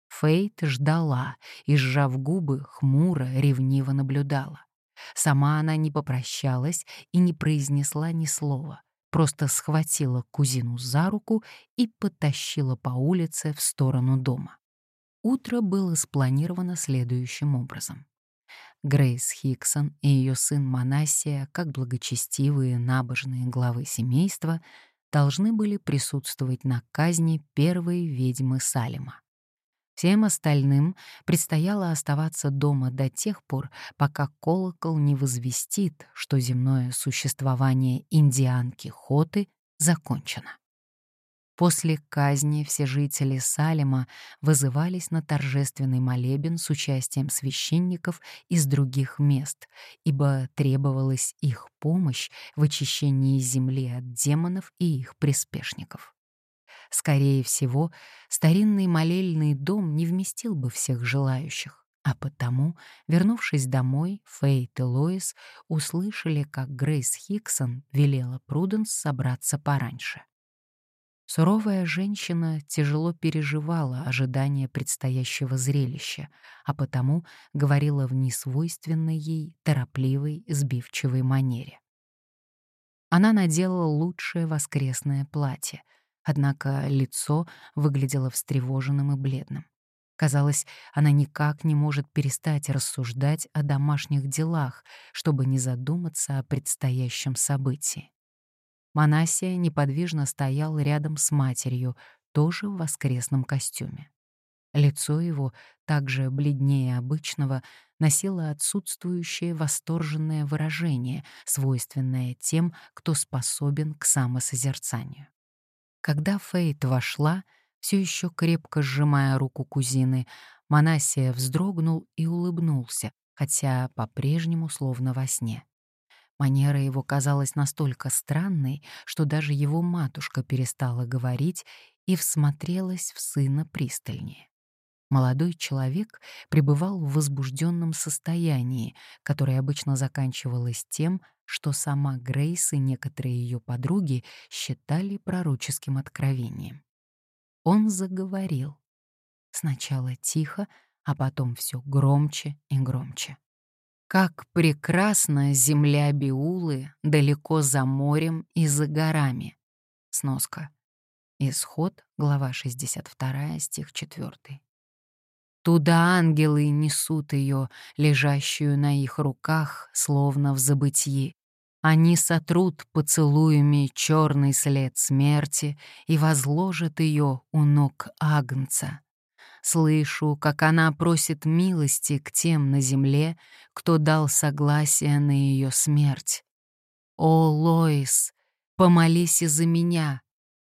Speaker 1: Фейт ждала и, сжав губы, хмуро, ревниво наблюдала. Сама она не попрощалась и не произнесла ни слова, просто схватила кузину за руку и потащила по улице в сторону дома. Утро было спланировано следующим образом. Грейс Хиксон и ее сын Манасия, как благочестивые набожные главы семейства, должны были присутствовать на казни первой ведьмы Салима. Всем остальным предстояло оставаться дома до тех пор, пока колокол не возвестит, что земное существование индианки Хоты закончено. После казни все жители Салема вызывались на торжественный молебен с участием священников из других мест, ибо требовалась их помощь в очищении земли от демонов и их приспешников. Скорее всего, старинный молельный дом не вместил бы всех желающих, а потому, вернувшись домой, Фейт и Лоис услышали, как Грейс Хиксон велела Пруденс собраться пораньше. Суровая женщина тяжело переживала ожидание предстоящего зрелища, а потому говорила в несвойственной ей торопливой, сбивчивой манере. Она надела лучшее воскресное платье, однако лицо выглядело встревоженным и бледным. Казалось, она никак не может перестать рассуждать о домашних делах, чтобы не задуматься о предстоящем событии. Манасия неподвижно стоял рядом с матерью, тоже в воскресном костюме. Лицо его, также бледнее обычного, носило отсутствующее восторженное выражение, свойственное тем, кто способен к самосозерцанию. Когда Фейт вошла, все еще крепко сжимая руку кузины, Манасия вздрогнул и улыбнулся, хотя по-прежнему словно во сне. Манера его казалась настолько странной, что даже его матушка перестала говорить и всмотрелась в сына пристальнее. Молодой человек пребывал в возбужденном состоянии, которое обычно заканчивалось тем, что сама Грейс и некоторые ее подруги считали пророческим откровением. Он заговорил. Сначала тихо, а потом все громче и громче. Как прекрасна земля Биулы далеко за морем и за горами. Сноска. Исход, глава 62, стих 4. Туда ангелы несут ее, лежащую на их руках, словно в забытьи. Они сотрут поцелуями черный след смерти и возложат ее у ног Агнца. Слышу, как она просит милости к тем на земле, кто дал согласие на ее смерть. О, Лоис, помолись и за меня,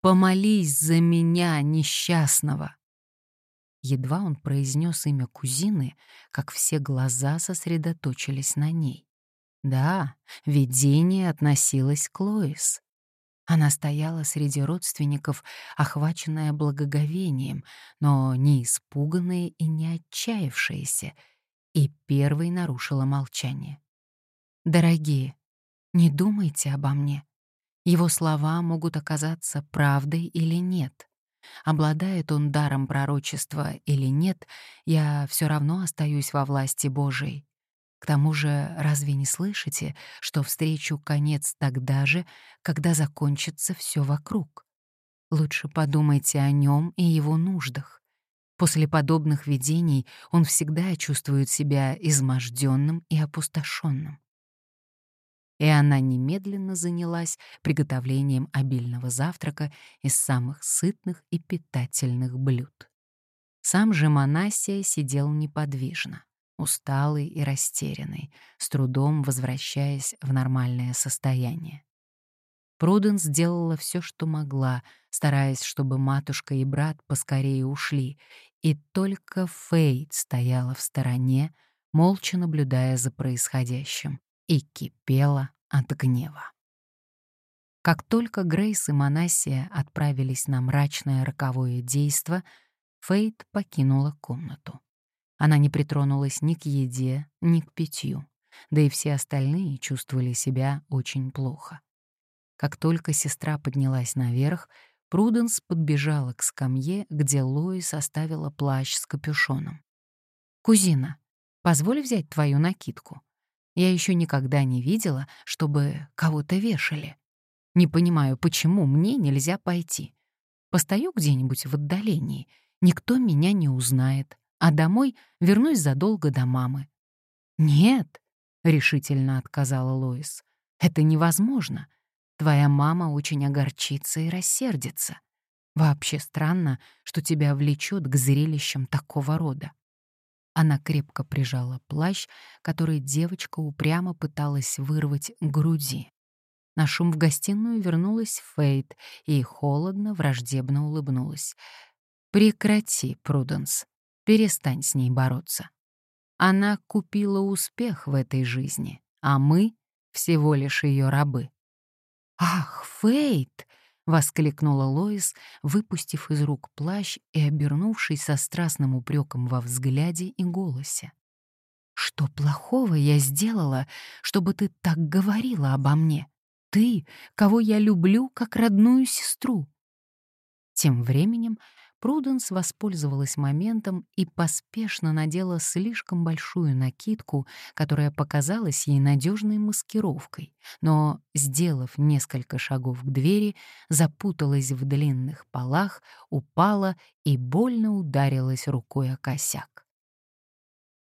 Speaker 1: помолись за меня, несчастного. Едва он произнес имя кузины, как все глаза сосредоточились на ней. Да, видение относилось к Лоис. Она стояла среди родственников, охваченная благоговением, но не испуганная и не отчаявшаяся, и первой нарушила молчание. «Дорогие, не думайте обо мне. Его слова могут оказаться правдой или нет. Обладает он даром пророчества или нет, я все равно остаюсь во власти Божией. К тому же, разве не слышите, что встречу конец тогда же, когда закончится все вокруг? Лучше подумайте о нем и его нуждах. После подобных видений он всегда чувствует себя изможденным и опустошенным. И она немедленно занялась приготовлением обильного завтрака из самых сытных и питательных блюд. Сам же Манасия сидел неподвижно усталый и растерянный, с трудом возвращаясь в нормальное состояние. Пруден сделала все, что могла, стараясь, чтобы матушка и брат поскорее ушли, и только Фейт стояла в стороне, молча наблюдая за происходящим, и кипела от гнева. Как только Грейс и Манасия отправились на мрачное роковое действо, Фейт покинула комнату. Она не притронулась ни к еде, ни к питью, да и все остальные чувствовали себя очень плохо. Как только сестра поднялась наверх, Пруденс подбежала к скамье, где Лоис оставила плащ с капюшоном. «Кузина, позволь взять твою накидку. Я еще никогда не видела, чтобы кого-то вешали. Не понимаю, почему мне нельзя пойти. Постою где-нибудь в отдалении, никто меня не узнает а домой вернусь задолго до мамы. «Нет», — решительно отказала Лоис, — «это невозможно. твоя мама очень огорчится и рассердится. Вообще странно, что тебя влечет к зрелищам такого рода. Она крепко прижала плащ, который девочка упрямо пыталась вырвать груди. На шум в гостиную вернулась Фейт и холодно, враждебно улыбнулась. «Прекрати, Пруденс. Перестань с ней бороться. Она купила успех в этой жизни, а мы — всего лишь ее рабы». «Ах, Фейт!» — воскликнула Лоис, выпустив из рук плащ и обернувшись со страстным упреком во взгляде и голосе. «Что плохого я сделала, чтобы ты так говорила обо мне? Ты, кого я люблю как родную сестру?» Тем временем Пруденс воспользовалась моментом и поспешно надела слишком большую накидку, которая показалась ей надежной маскировкой, но, сделав несколько шагов к двери, запуталась в длинных полах, упала и больно ударилась рукой о косяк.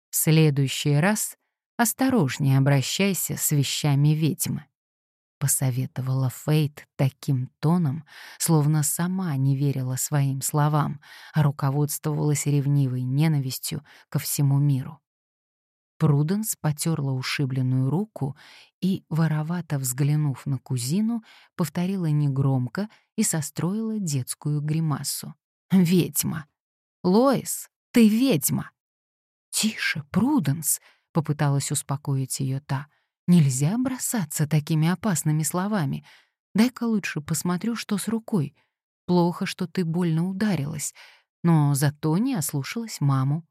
Speaker 1: «В следующий раз осторожнее обращайся с вещами ведьмы», — посоветовала Фейт таким тоном, словно сама не верила своим словам, а руководствовалась ревнивой ненавистью ко всему миру. Пруденс потерла ушибленную руку и, воровато взглянув на кузину, повторила негромко и состроила детскую гримасу. «Ведьма! Лоис, ты ведьма!» «Тише, Пруденс!» — попыталась успокоить ее та — Нельзя бросаться такими опасными словами. Дай-ка лучше посмотрю, что с рукой. Плохо, что ты больно ударилась, но зато не ослушалась маму.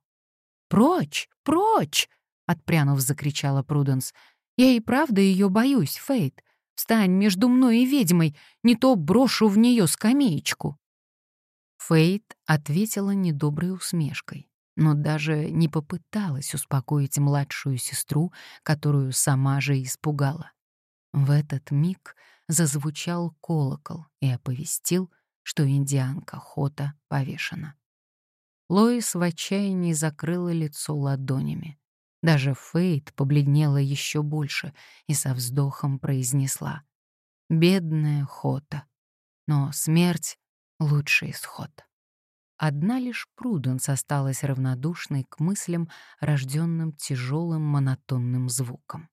Speaker 1: «Прочь! Прочь!» — отпрянув, закричала Пруденс. «Я и правда ее боюсь, Фейт. Встань между мной и ведьмой, не то брошу в нее скамеечку». Фейт ответила недоброй усмешкой но даже не попыталась успокоить младшую сестру, которую сама же испугала. В этот миг зазвучал колокол и оповестил, что индианка Хота повешена. Лоис в отчаянии закрыла лицо ладонями. Даже Фейт побледнела еще больше и со вздохом произнесла «Бедная Хота, но смерть — лучший исход». Одна лишь Пруденс осталась равнодушной к мыслям, рожденным тяжелым монотонным звуком.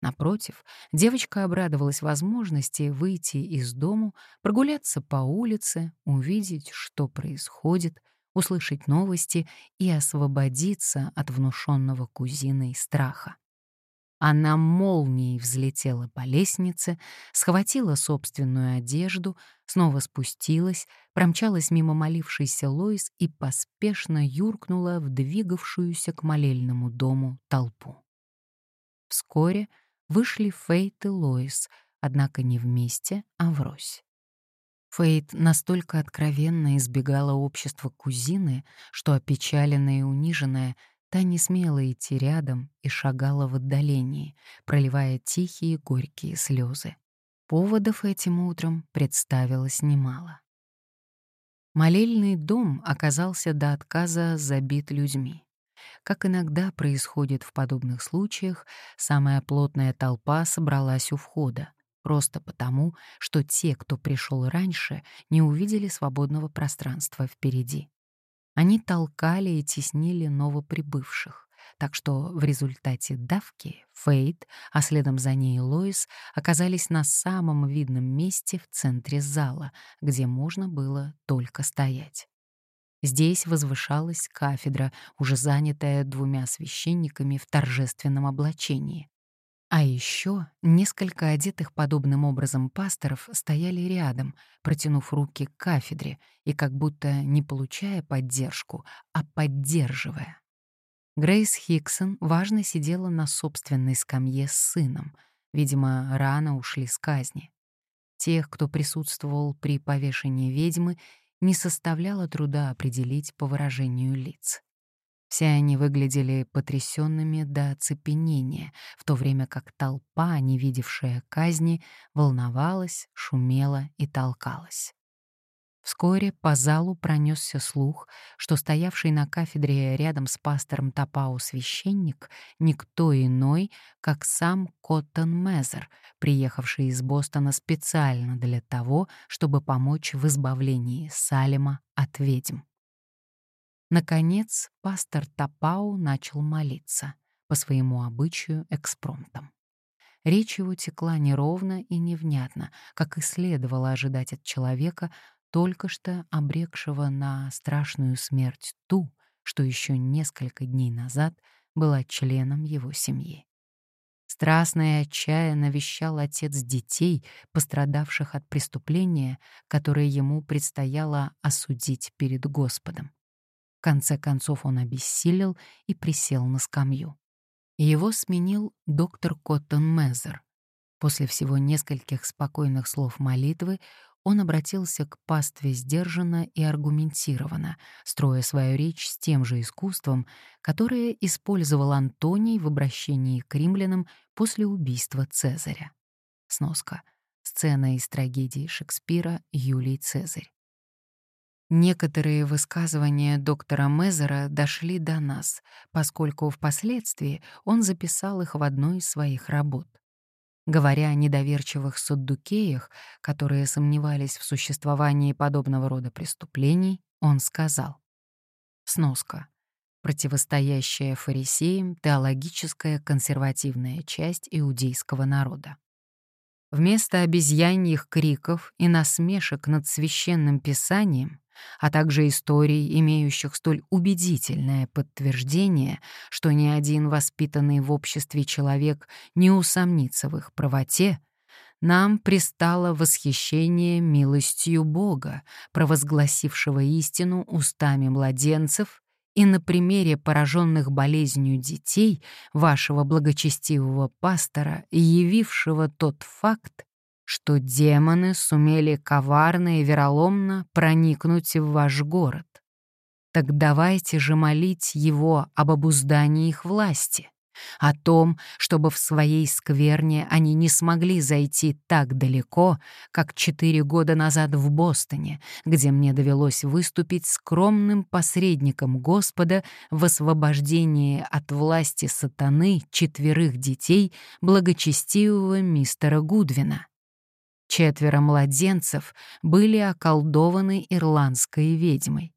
Speaker 1: Напротив, девочка обрадовалась возможности выйти из дому, прогуляться по улице, увидеть, что происходит, услышать новости и освободиться от внушенного кузиной страха. Она молнией взлетела по лестнице, схватила собственную одежду, снова спустилась, промчалась мимо молившейся Лоис и поспешно юркнула в двигавшуюся к молельному дому толпу. Вскоре вышли Фейт и Лоис, однако не вместе, а врозь. Фейт настолько откровенно избегала общества кузины, что опечаленная и униженная Та не смела идти рядом и шагала в отдалении, проливая тихие горькие слезы. Поводов этим утром представилось немало. Молельный дом оказался до отказа забит людьми. Как иногда происходит в подобных случаях, самая плотная толпа собралась у входа, просто потому, что те, кто пришел раньше, не увидели свободного пространства впереди. Они толкали и теснили новоприбывших, так что в результате давки Фейт, а следом за ней Лоис, оказались на самом видном месте в центре зала, где можно было только стоять. Здесь возвышалась кафедра, уже занятая двумя священниками в торжественном облачении. А еще несколько одетых подобным образом пасторов стояли рядом, протянув руки к кафедре и как будто не получая поддержку, а поддерживая. Грейс Хиксон важно сидела на собственной скамье с сыном. Видимо, рано ушли с казни. Тех, кто присутствовал при повешении ведьмы, не составляло труда определить по выражению лиц. Все они выглядели потрясенными до оцепенения, в то время как толпа, не видевшая казни, волновалась, шумела и толкалась. Вскоре по залу пронесся слух, что стоявший на кафедре рядом с пастором Тапау священник — никто иной, как сам Коттон Мезер, приехавший из Бостона специально для того, чтобы помочь в избавлении Салема от ведьм. Наконец, пастор Тапау начал молиться, по своему обычаю экспромтом. Речь его текла неровно и невнятно, как и следовало ожидать от человека, только что обрекшего на страшную смерть ту, что еще несколько дней назад была членом его семьи. Страстно и отчаянно вещал отец детей, пострадавших от преступления, которое ему предстояло осудить перед Господом. В конце концов он обессилел и присел на скамью. Его сменил доктор Коттон Мезер. После всего нескольких спокойных слов молитвы он обратился к пастве сдержанно и аргументированно, строя свою речь с тем же искусством, которое использовал Антоний в обращении к римлянам после убийства Цезаря. Сноска. Сцена из трагедии Шекспира «Юлий Цезарь». Некоторые высказывания доктора Мезера дошли до нас, поскольку впоследствии он записал их в одной из своих работ. Говоря о недоверчивых суддукеях, которые сомневались в существовании подобного рода преступлений, он сказал «Сноска. Противостоящая фарисеям теологическая консервативная часть иудейского народа. Вместо обезьяньих криков и насмешек над священным писанием а также историй, имеющих столь убедительное подтверждение, что ни один воспитанный в обществе человек не усомнится в их правоте, нам пристало восхищение милостью Бога, провозгласившего истину устами младенцев и на примере пораженных болезнью детей вашего благочестивого пастора, явившего тот факт, что демоны сумели коварно и вероломно проникнуть в ваш город. Так давайте же молить его об обуздании их власти, о том, чтобы в своей скверне они не смогли зайти так далеко, как четыре года назад в Бостоне, где мне довелось выступить скромным посредником Господа в освобождении от власти сатаны четверых детей благочестивого мистера Гудвина. Четверо младенцев были околдованы ирландской ведьмой.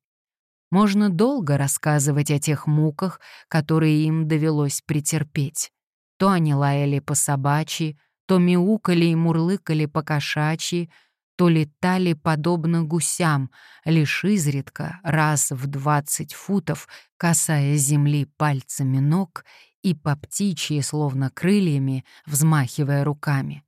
Speaker 1: Можно долго рассказывать о тех муках, которые им довелось претерпеть. То они лаяли по собачьи, то мяукали и мурлыкали по кошачьи, то летали подобно гусям, лишь изредка, раз в двадцать футов, касаясь земли пальцами ног и по птичьи, словно крыльями, взмахивая руками.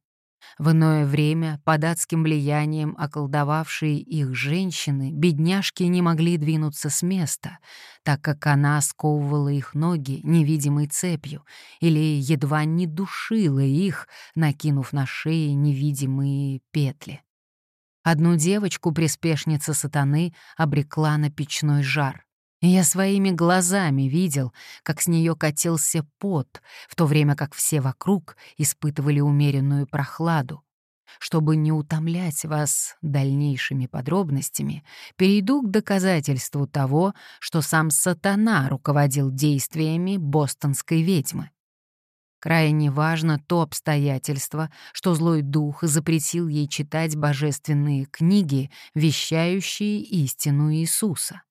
Speaker 1: В иное время, под адским влиянием околдовавшие их женщины, бедняжки не могли двинуться с места, так как она сковывала их ноги невидимой цепью или едва не душила их, накинув на шеи невидимые петли. Одну девочку приспешница сатаны обрекла на печной жар. Я своими глазами видел, как с нее катился пот, в то время как все вокруг испытывали умеренную прохладу. Чтобы не утомлять вас дальнейшими подробностями, перейду к доказательству того, что сам сатана руководил действиями бостонской ведьмы. Крайне важно то обстоятельство, что злой дух запретил ей читать божественные книги, вещающие истину Иисуса.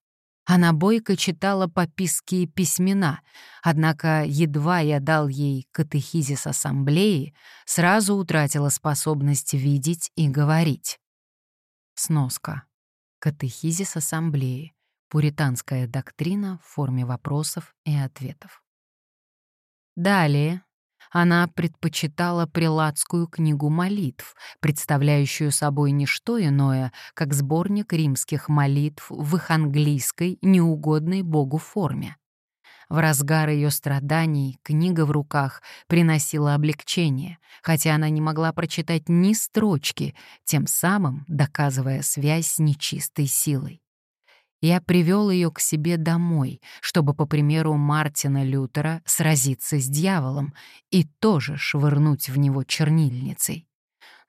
Speaker 1: Она бойко читала пописские письмена, однако едва я дал ей катехизис ассамблеи, сразу утратила способность видеть и говорить. Сноска. Катехизис ассамблеи. Пуританская доктрина в форме вопросов и ответов. Далее она предпочитала прилатскую книгу молитв, представляющую собой не что иное, как сборник римских молитв в их английской, неугодной Богу форме. В разгар ее страданий книга в руках приносила облегчение, хотя она не могла прочитать ни строчки, тем самым доказывая связь с нечистой силой. Я привел ее к себе домой, чтобы, по примеру Мартина Лютера, сразиться с дьяволом и тоже швырнуть в него чернильницей.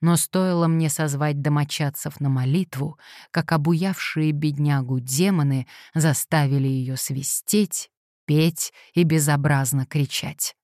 Speaker 1: Но стоило мне созвать домочадцев на молитву, как обуявшие беднягу демоны заставили ее свистеть, петь и безобразно кричать.